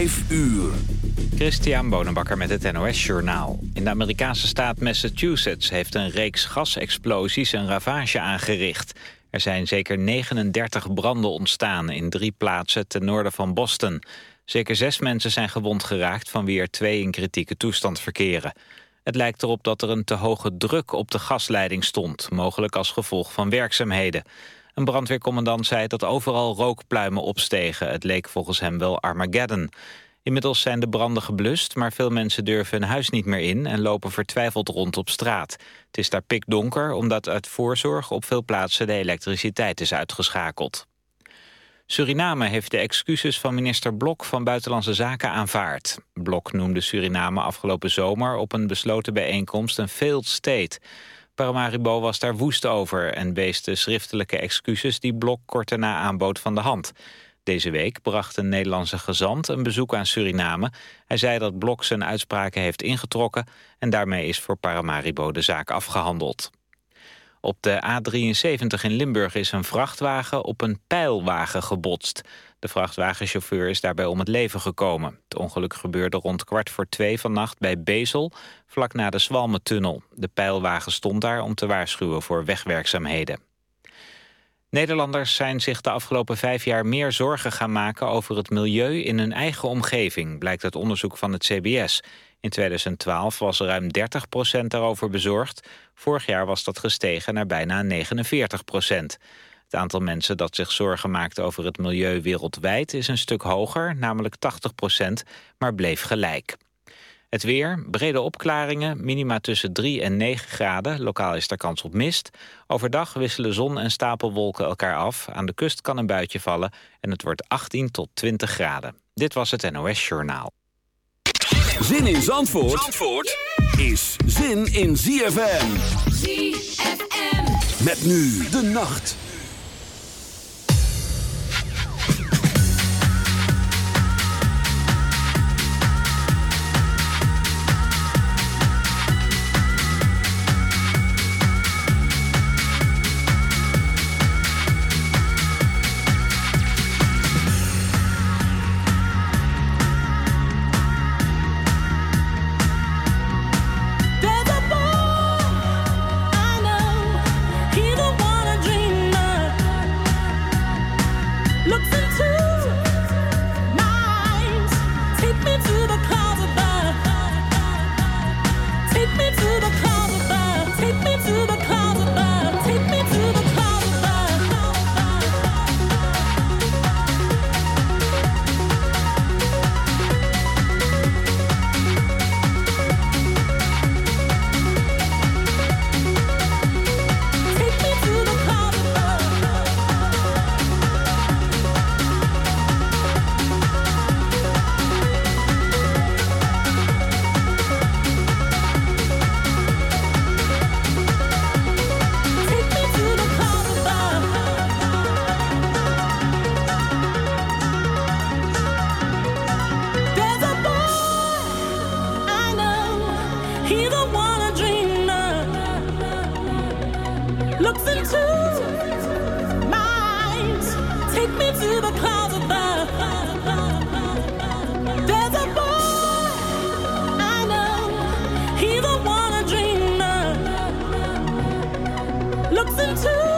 5 uur. Christian Bonenbakker met het NOS Journaal. In de Amerikaanse staat Massachusetts heeft een reeks gasexplosies een ravage aangericht. Er zijn zeker 39 branden ontstaan in drie plaatsen ten noorden van Boston. Zeker zes mensen zijn gewond geraakt, van wie er twee in kritieke toestand verkeren. Het lijkt erop dat er een te hoge druk op de gasleiding stond, mogelijk als gevolg van werkzaamheden. Een brandweercommandant zei dat overal rookpluimen opstegen. Het leek volgens hem wel Armageddon. Inmiddels zijn de branden geblust, maar veel mensen durven hun huis niet meer in... en lopen vertwijfeld rond op straat. Het is daar pikdonker, omdat uit voorzorg op veel plaatsen de elektriciteit is uitgeschakeld. Suriname heeft de excuses van minister Blok van Buitenlandse Zaken aanvaard. Blok noemde Suriname afgelopen zomer op een besloten bijeenkomst een failed state... Paramaribo was daar woest over en wees de schriftelijke excuses die Blok kort daarna aanbood van de hand. Deze week bracht een Nederlandse gezant een bezoek aan Suriname. Hij zei dat Blok zijn uitspraken heeft ingetrokken en daarmee is voor Paramaribo de zaak afgehandeld. Op de A73 in Limburg is een vrachtwagen op een pijlwagen gebotst. De vrachtwagenchauffeur is daarbij om het leven gekomen. Het ongeluk gebeurde rond kwart voor twee vannacht bij Bezel, vlak na de Zwalmentunnel. De pijlwagen stond daar om te waarschuwen voor wegwerkzaamheden. Nederlanders zijn zich de afgelopen vijf jaar meer zorgen gaan maken over het milieu in hun eigen omgeving, blijkt uit onderzoek van het CBS. In 2012 was ruim 30% daarover bezorgd. Vorig jaar was dat gestegen naar bijna 49 het aantal mensen dat zich zorgen maakt over het milieu wereldwijd is een stuk hoger, namelijk 80 procent, maar bleef gelijk. Het weer, brede opklaringen, minima tussen 3 en 9 graden. Lokaal is er kans op mist. Overdag wisselen zon en stapelwolken elkaar af. Aan de kust kan een buitje vallen en het wordt 18 tot 20 graden. Dit was het NOS Journaal. Zin in Zandvoort, Zandvoort is zin in ZFM. ZFM. Met nu de nacht. listen to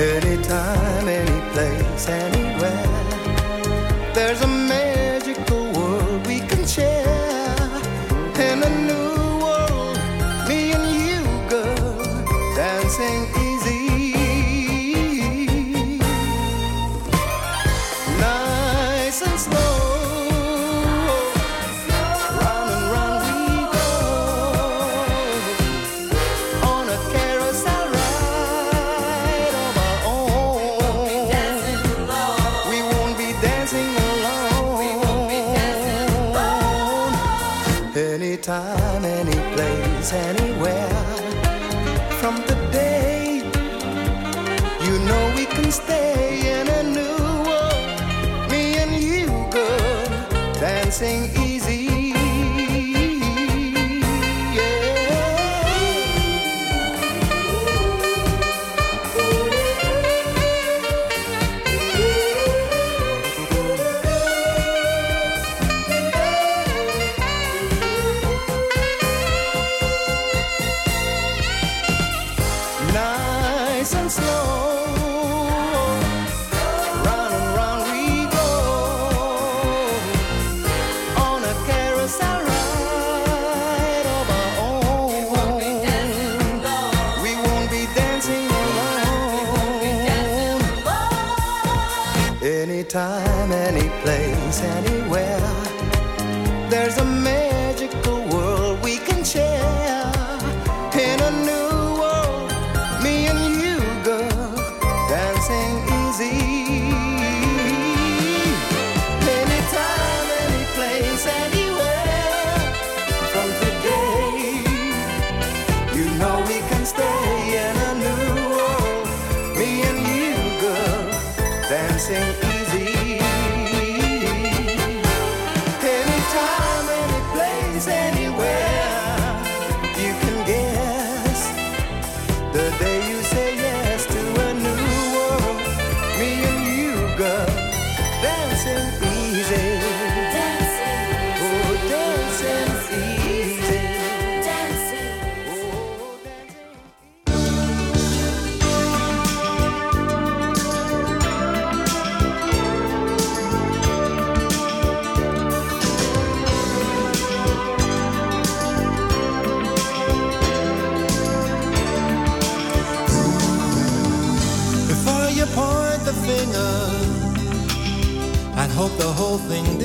Anytime, any place, anywhere. There's a man.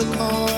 a call.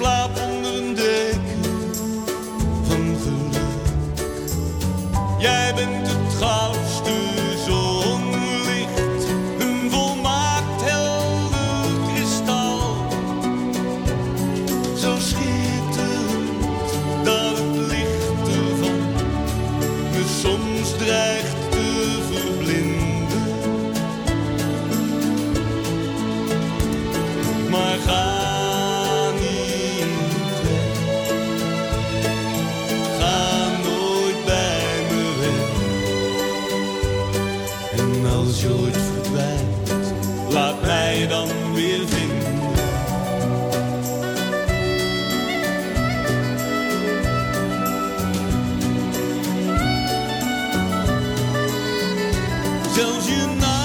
Love. Então Don't you?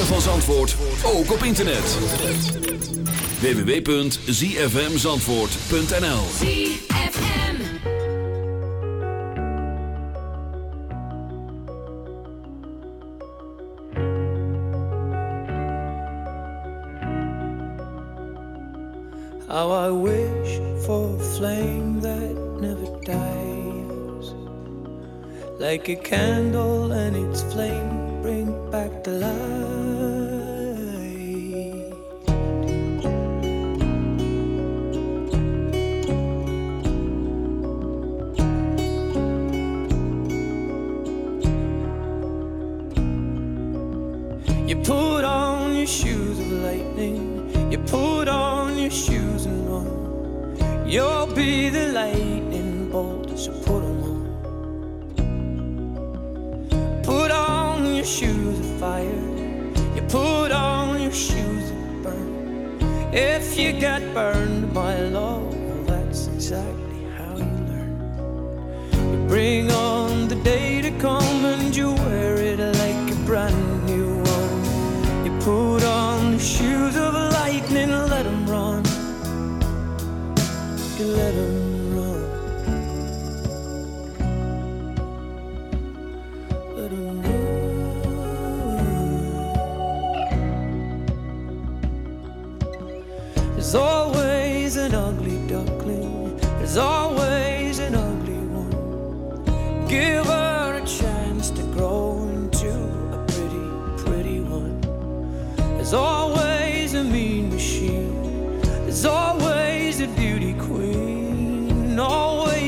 ritme van Zandvoort ook op internet. www.zfmzandvoort.nl ZFM How I wish for a flame that never dies. Like a candle and its flame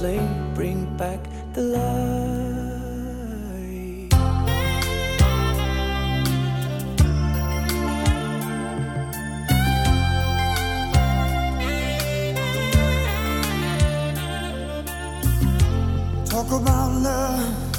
flame, bring back the light. talk about love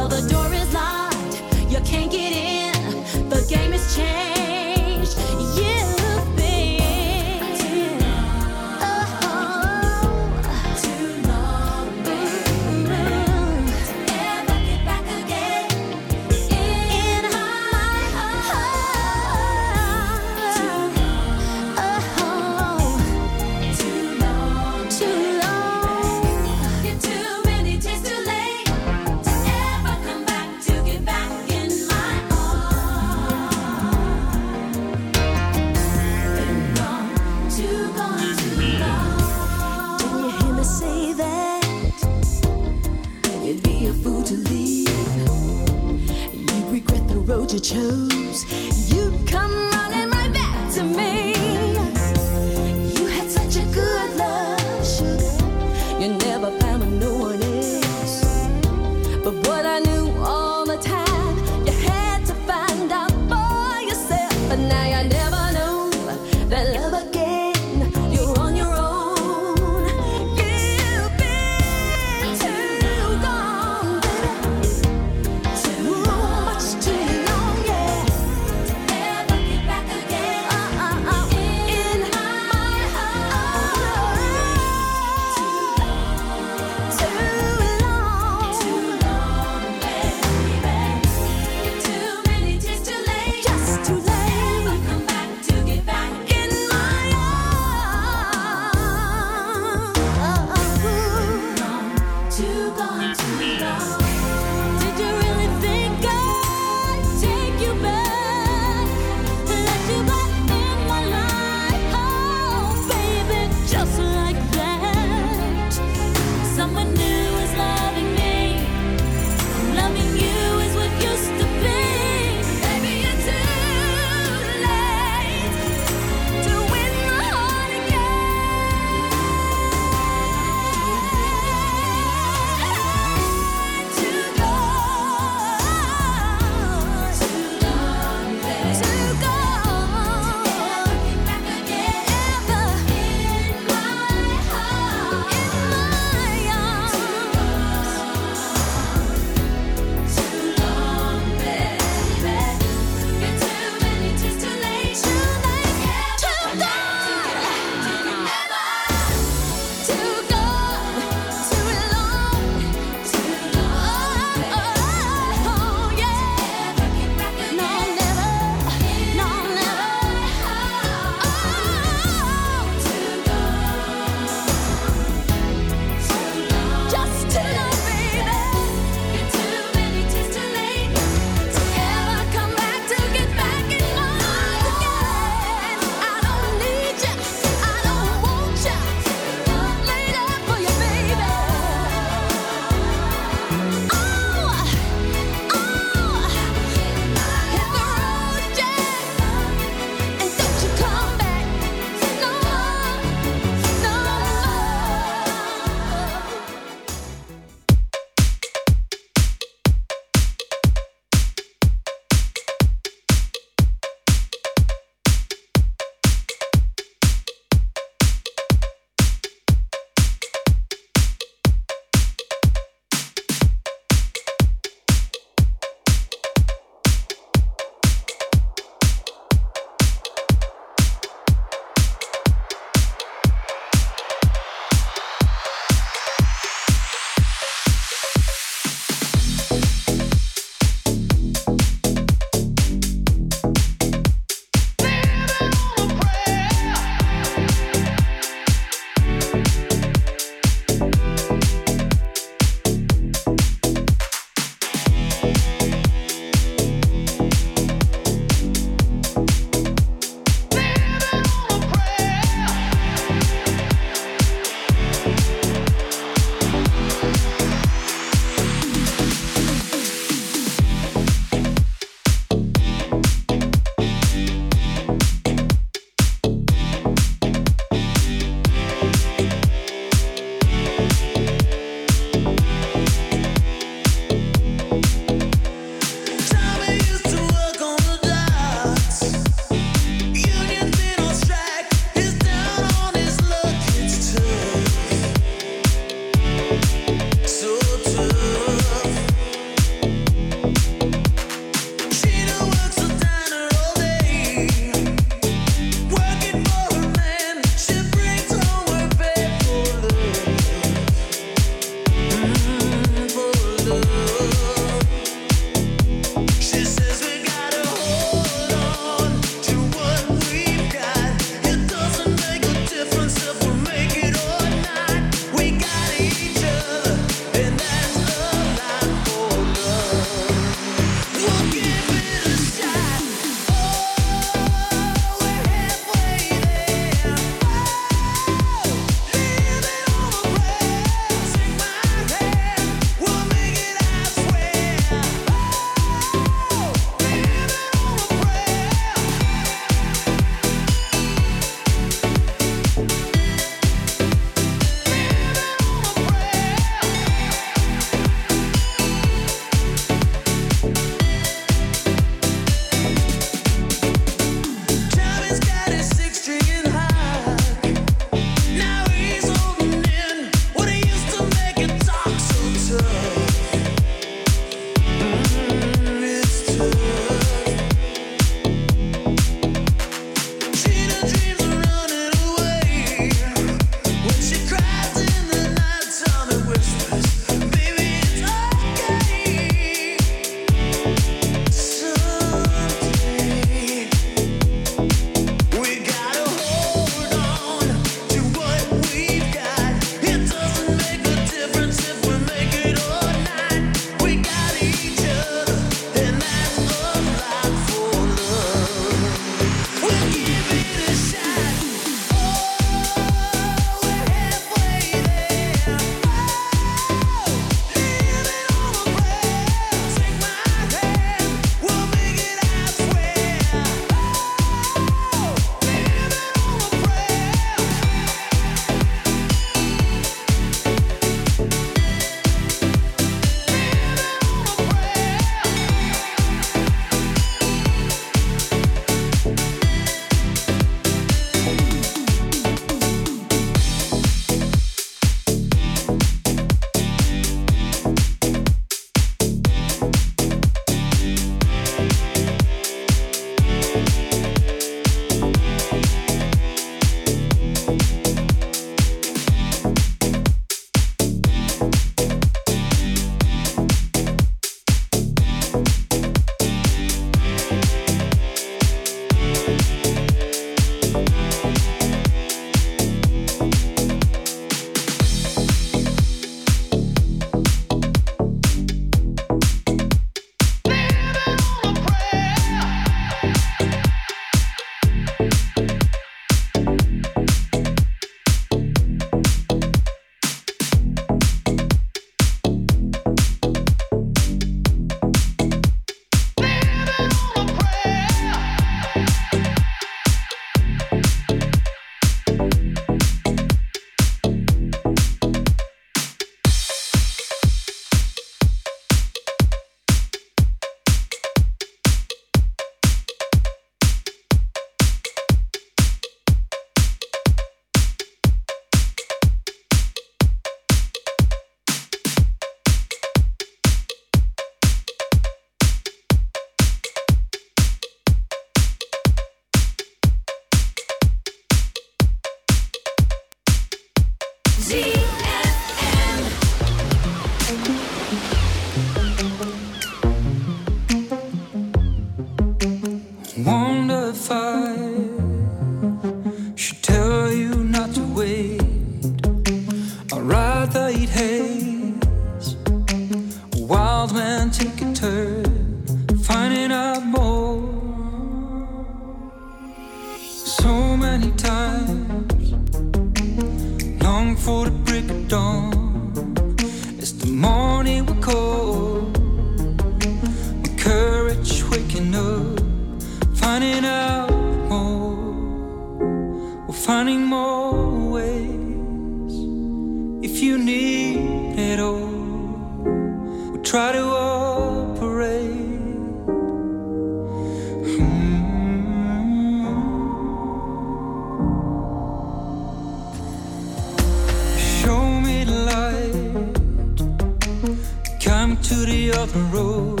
of the road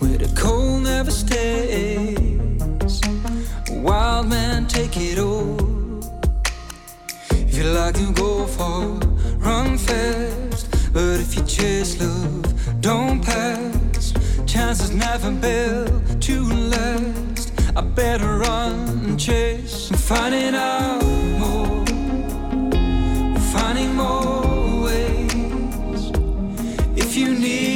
where the cold never stays. Wild man, take it all. If you like, you go far, run fast. But if you chase love, don't pass. Chances never build to last. I better run and chase and find it out more. Finding more ways if you need.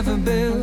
Never built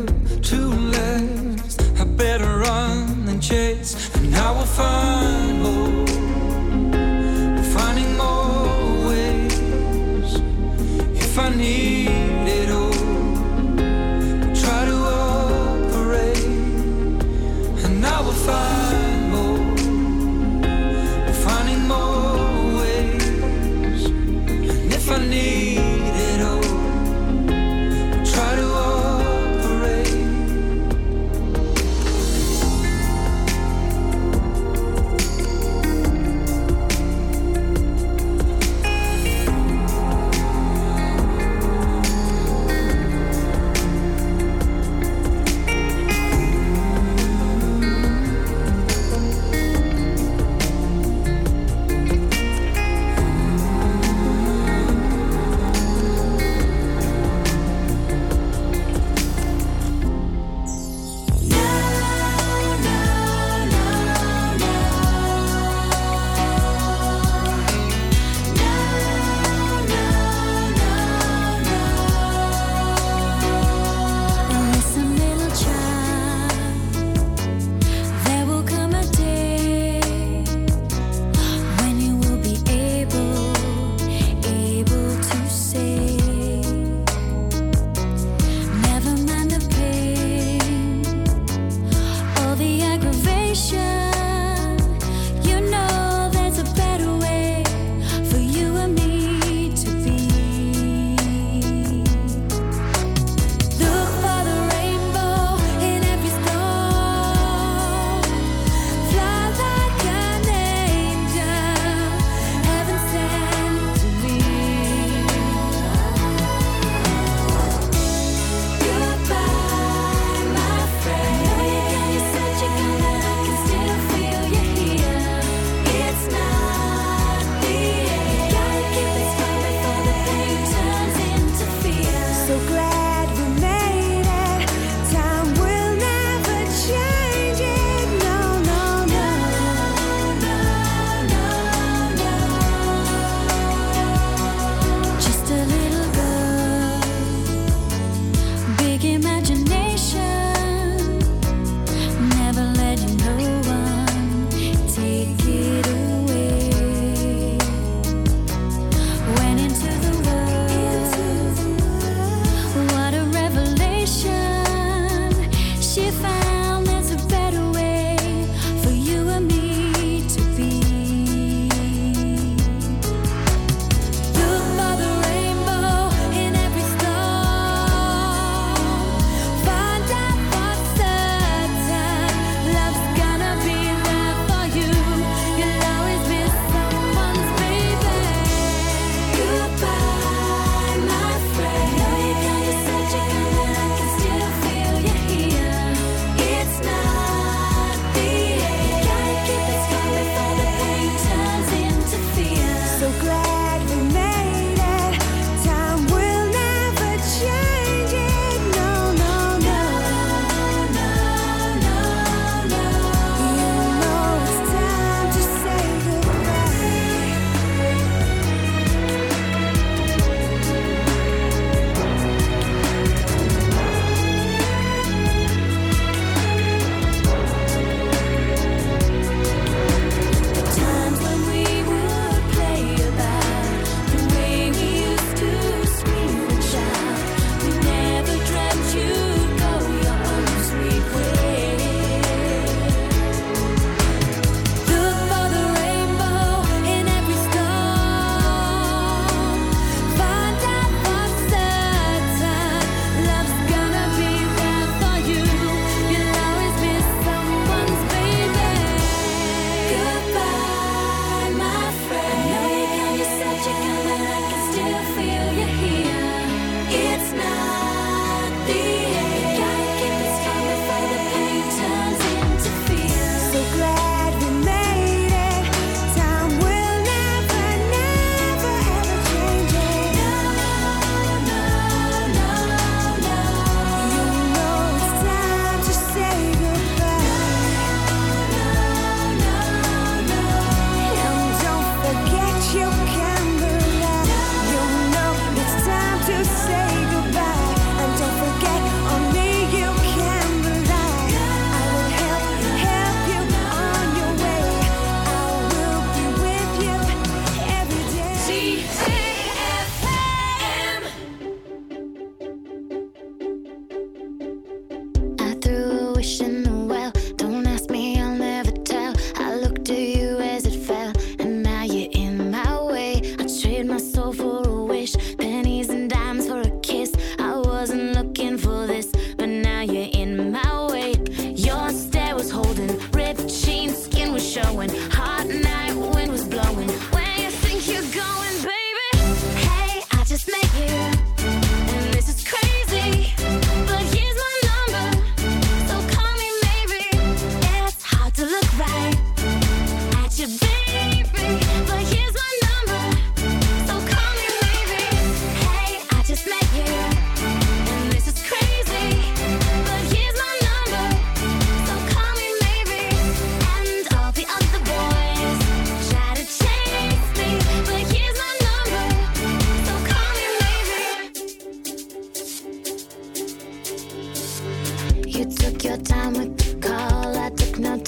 You took your time with the call. I took no time.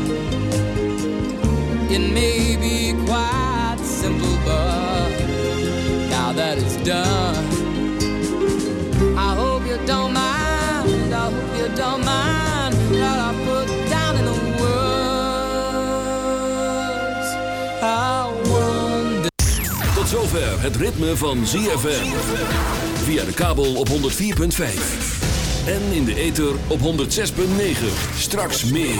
It may be quite simple, but now that it's done, I hope you don't mind. I hope you don't mind that I put down in the words how wonderful. Tot zover het ritme van ZFM. Via de kabel op 104.5. En in de ether op 106.9. Straks meer.